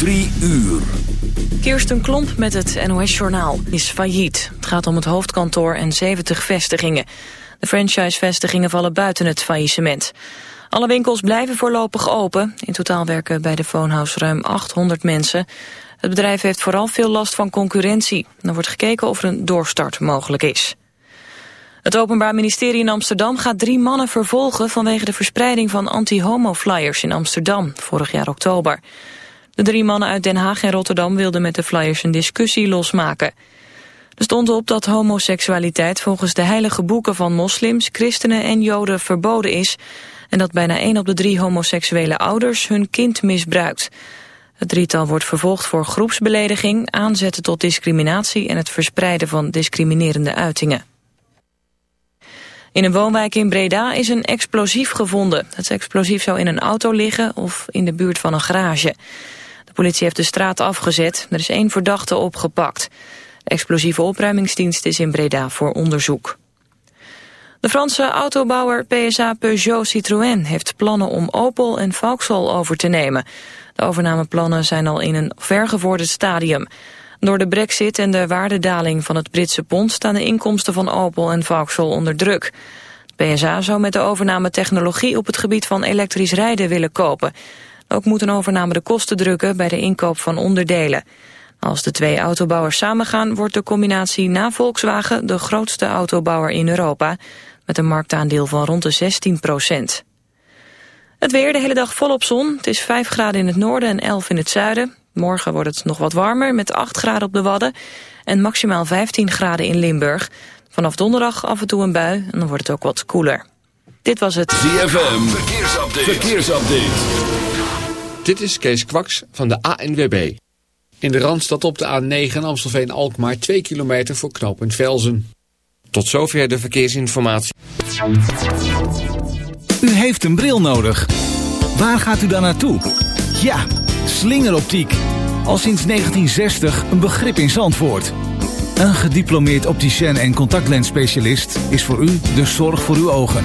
Drie uur. Kirsten Klomp met het NOS-journaal is failliet. Het gaat om het hoofdkantoor en 70 vestigingen. De franchise-vestigingen vallen buiten het faillissement. Alle winkels blijven voorlopig open. In totaal werken bij de Phonehouse ruim 800 mensen. Het bedrijf heeft vooral veel last van concurrentie. Er wordt gekeken of er een doorstart mogelijk is. Het Openbaar Ministerie in Amsterdam gaat drie mannen vervolgen... vanwege de verspreiding van anti-homo-flyers in Amsterdam, vorig jaar oktober. De drie mannen uit Den Haag en Rotterdam wilden met de flyers een discussie losmaken. Er stond op dat homoseksualiteit volgens de heilige boeken van moslims, christenen en joden verboden is... en dat bijna één op de drie homoseksuele ouders hun kind misbruikt... Het drietal wordt vervolgd voor groepsbelediging, aanzetten tot discriminatie en het verspreiden van discriminerende uitingen. In een woonwijk in Breda is een explosief gevonden. Het explosief zou in een auto liggen of in de buurt van een garage. De politie heeft de straat afgezet. Er is één verdachte opgepakt. De explosieve opruimingsdienst is in Breda voor onderzoek. De Franse autobouwer PSA Peugeot Citroën heeft plannen om Opel en Vauxhall over te nemen. De overnameplannen zijn al in een vergevorderd stadium. Door de brexit en de waardedaling van het Britse pond staan de inkomsten van Opel en Vauxhall onder druk. PSA zou met de overname technologie op het gebied van elektrisch rijden willen kopen. Ook moet een overname de kosten drukken bij de inkoop van onderdelen. Als de twee autobouwers samengaan wordt de combinatie na Volkswagen de grootste autobouwer in Europa, met een marktaandeel van rond de 16 procent. Het weer de hele dag volop zon. Het is 5 graden in het noorden en 11 in het zuiden. Morgen wordt het nog wat warmer met 8 graden op de Wadden en maximaal 15 graden in Limburg. Vanaf donderdag af en toe een bui en dan wordt het ook wat koeler. Dit was het ZFM, verkeersupdate. verkeersupdate. Dit is Kees Kwaks van de ANWB. In de Randstad op de A9 Amstelveen-Alkmaar 2 kilometer voor knooppunt Velzen. Tot zover de verkeersinformatie. U heeft een bril nodig. Waar gaat u dan naartoe? Ja, slingeroptiek. Al sinds 1960 een begrip in Zandvoort. Een gediplomeerd opticien en contactlensspecialist is voor u de zorg voor uw ogen.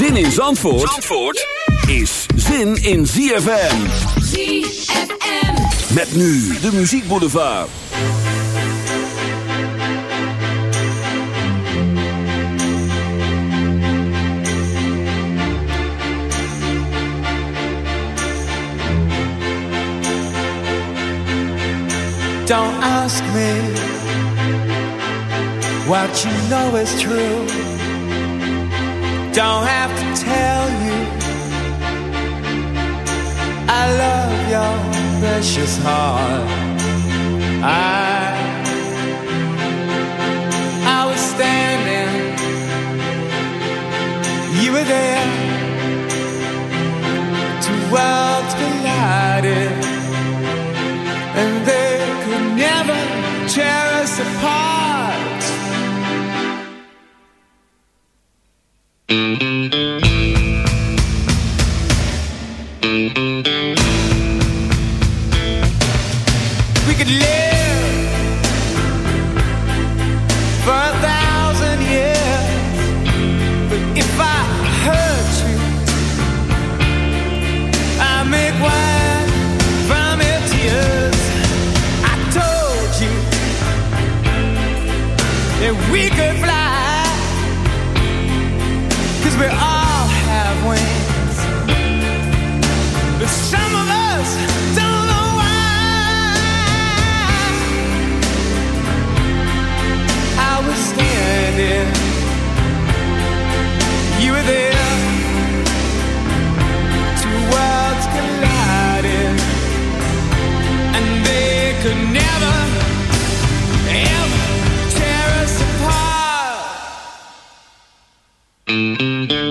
Zin in Zandvoort, Zandvoort is zin in ZFM. ZFM. Met nu de muziekboulevard. Don't ask me what you know is true. Don't have to tell you I love your precious heart. I I was standing, you were there. Two worlds collided, and they could never tear us apart. Mm-hmm.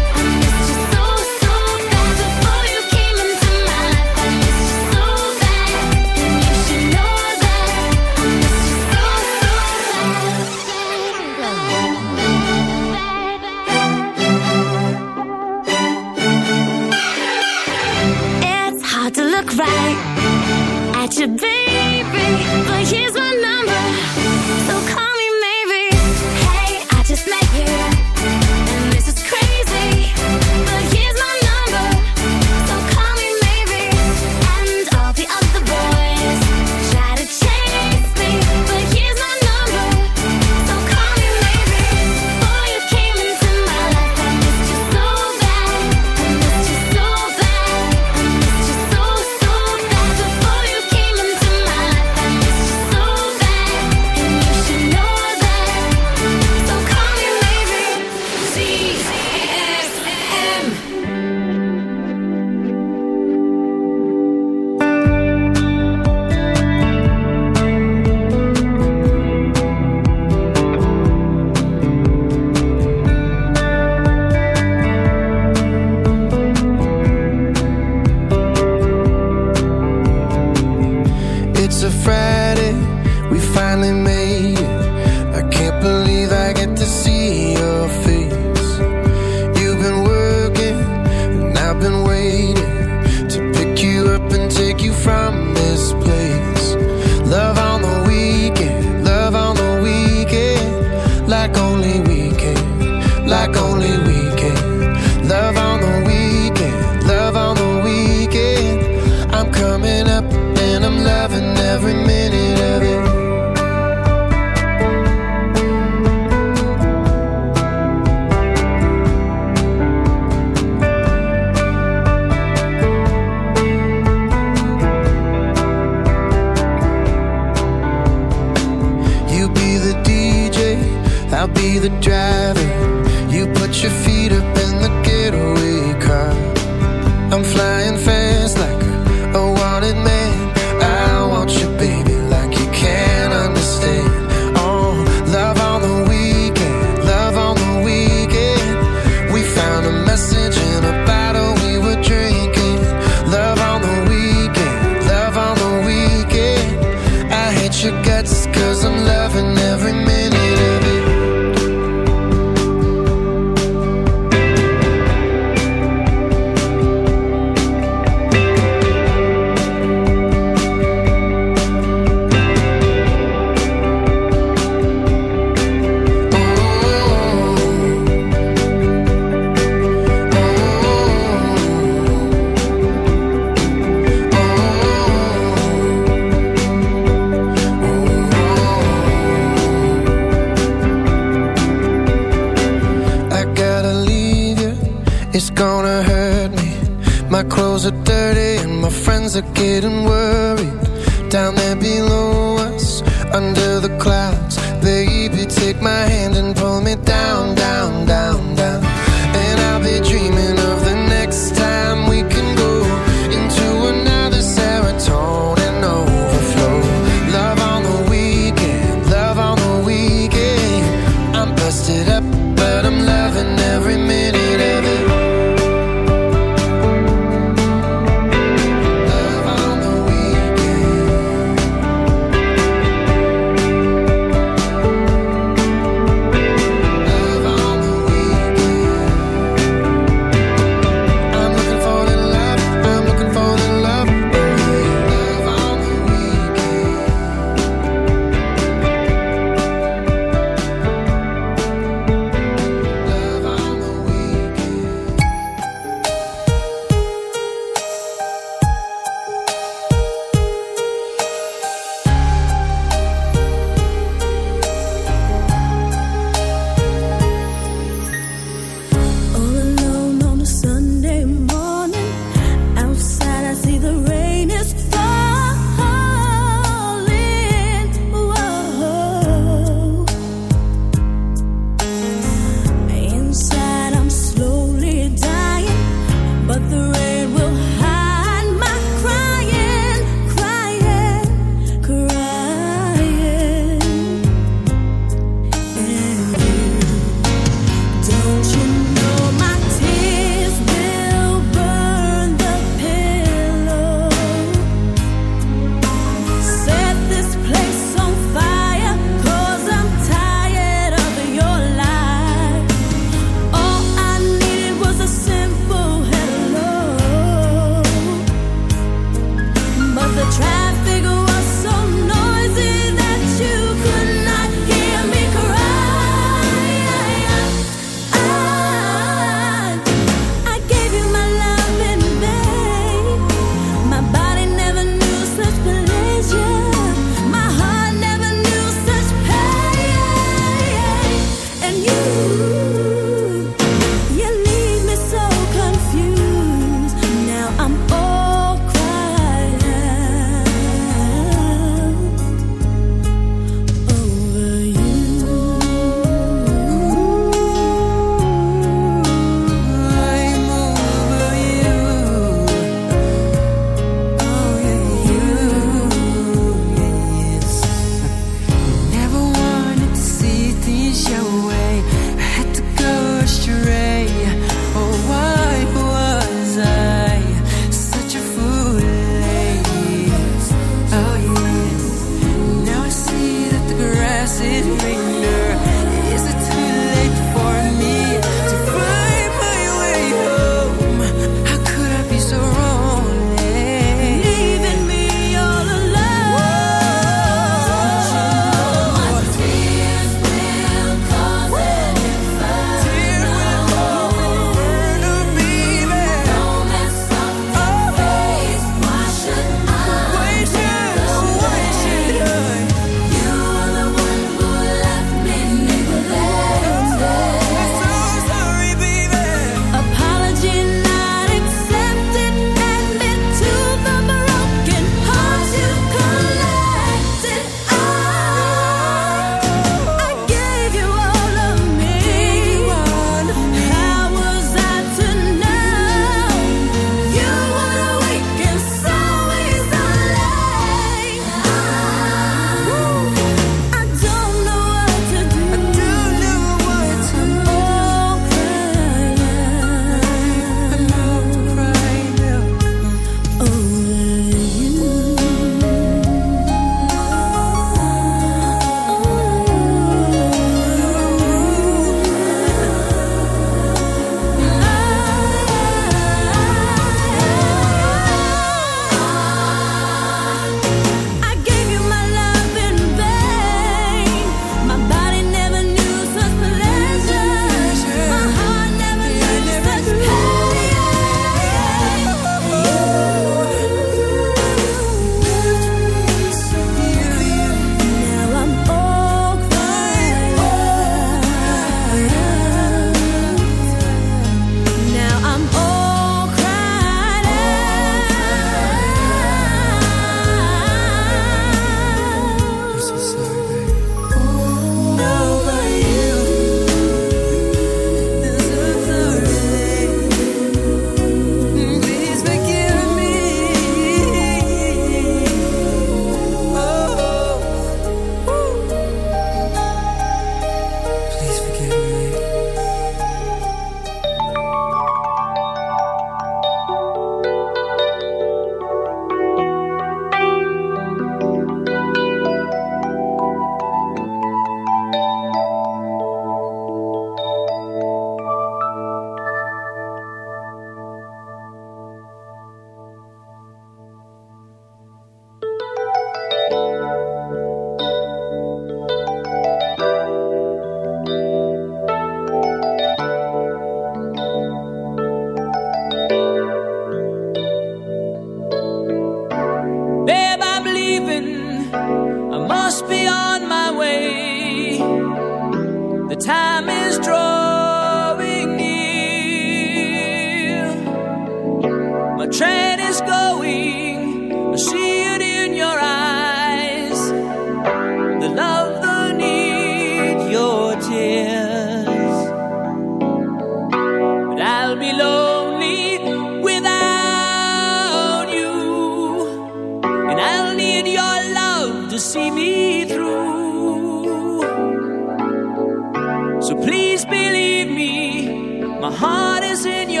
is in your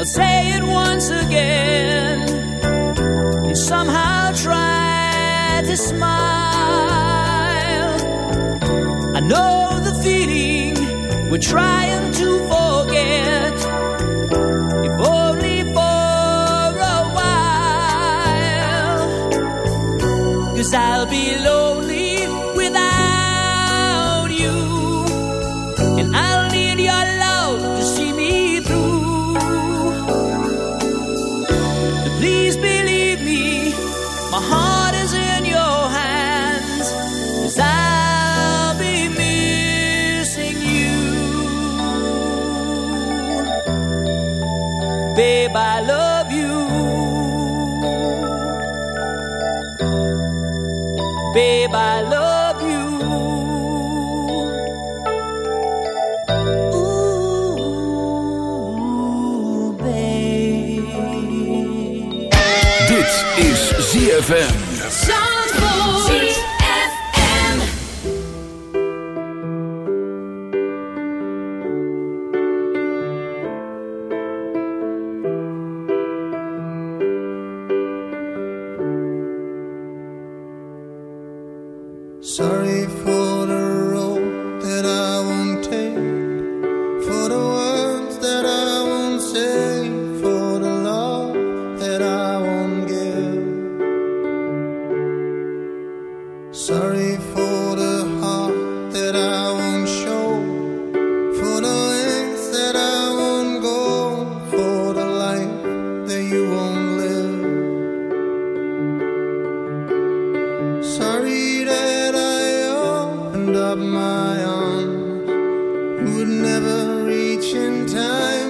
I'll say it once again and somehow try to smile. I know the feeling we're trying to forget, if only for a while. Cause I babe, I love you. Babe, I love you. Ooh, babe. Dit is ZFM. opened up my arms. Would never reach in time.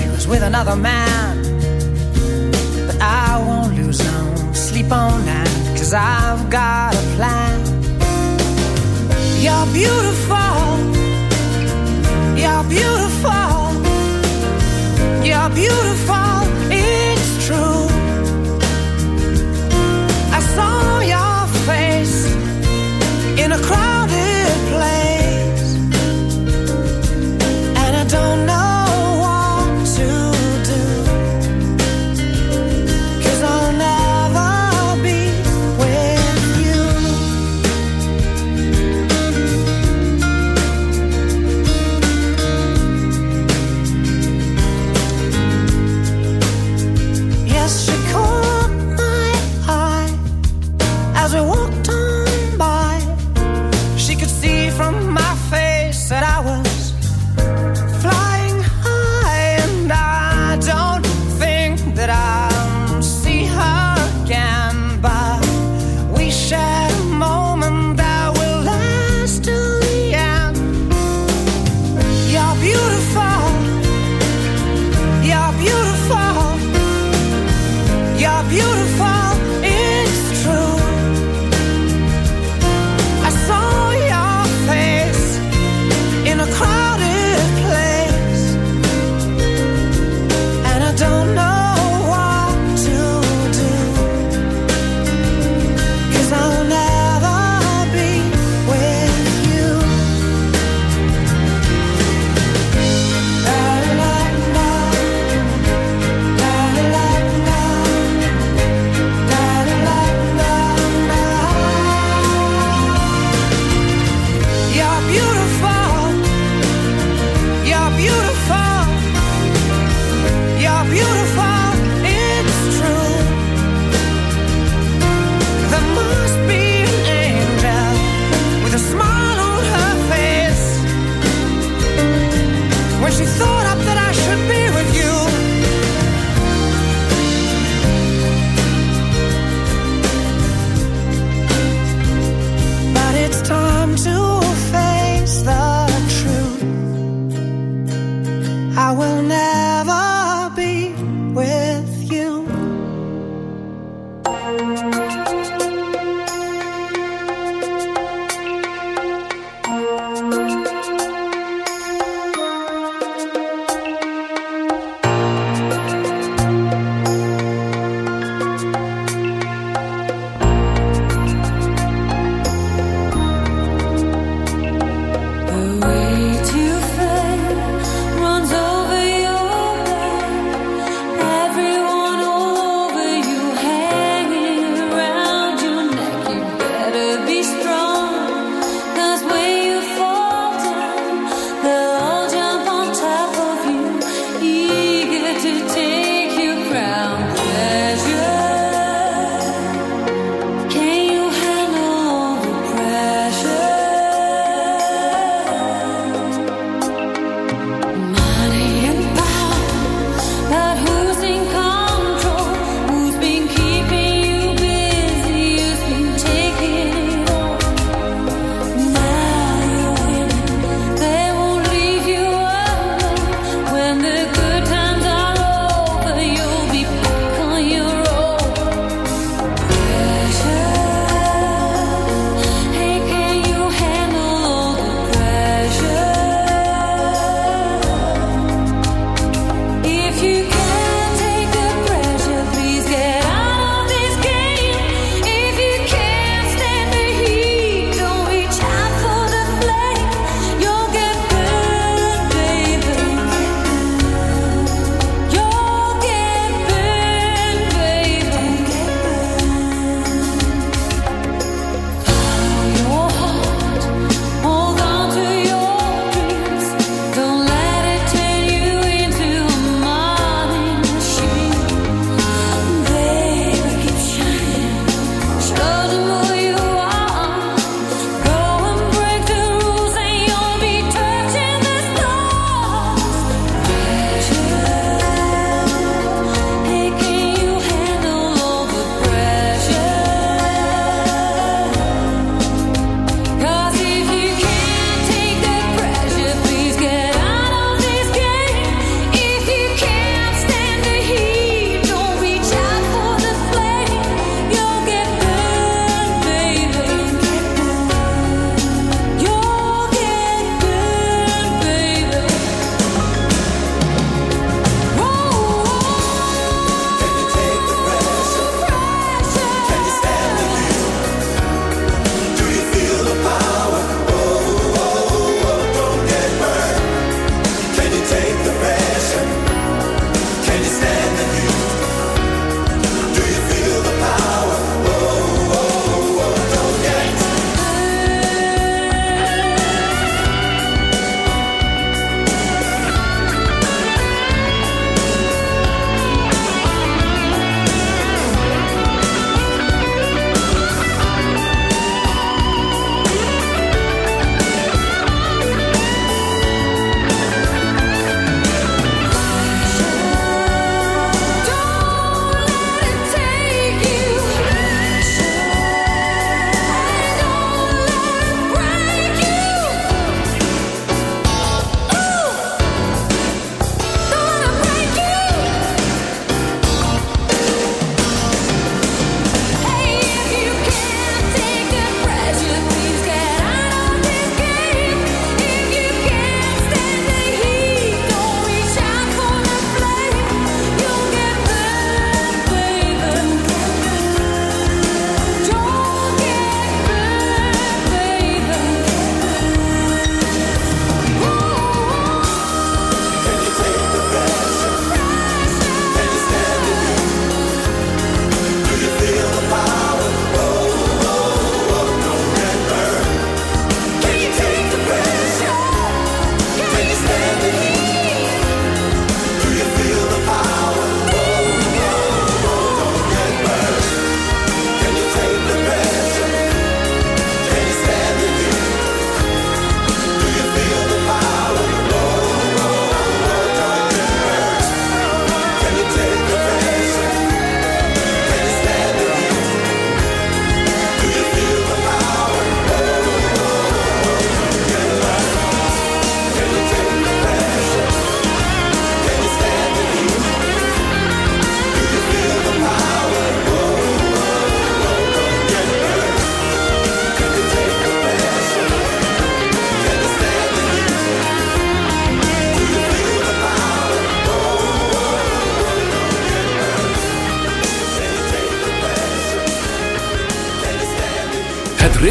She was with another man. But I won't lose no sleep on that. Cause I've got a plan. You're beautiful. You're beautiful. You're beautiful. It's true.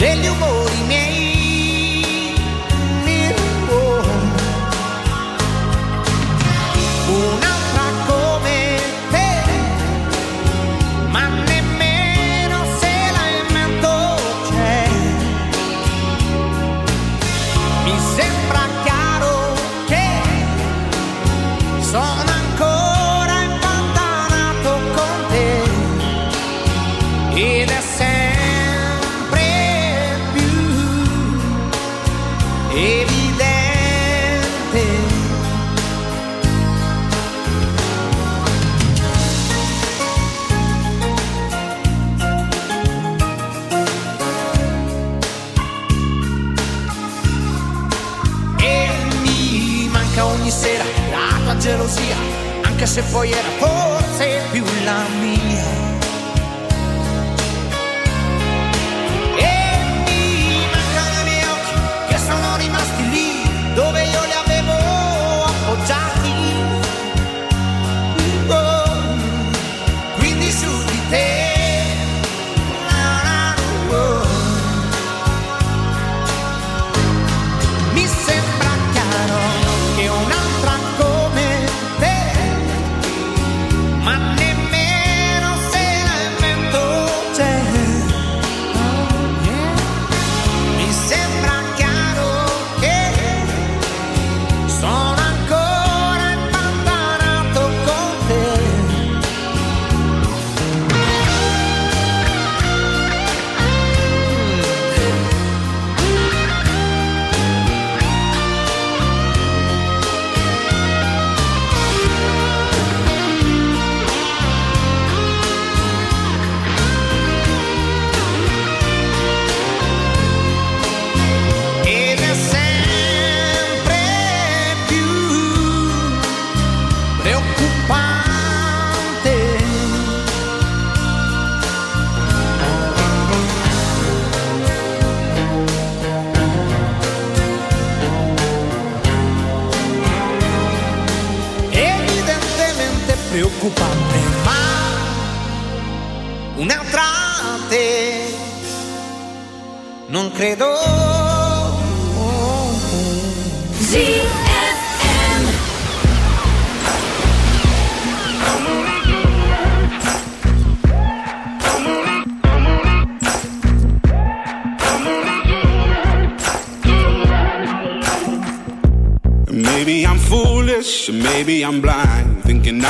Seu humor e movimento se poi era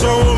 so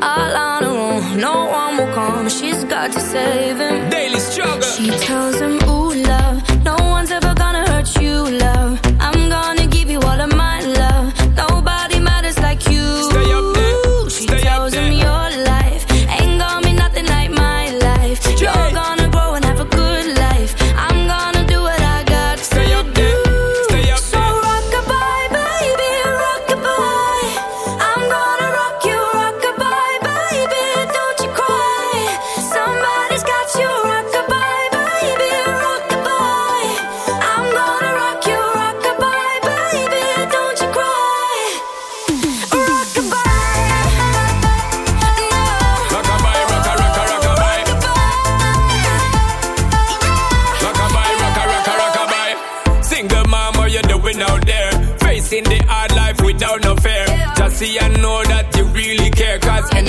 All on her own, no one will come. She's got to save him. Daily struggle. She tells him, Ooh, love, no one's ever gonna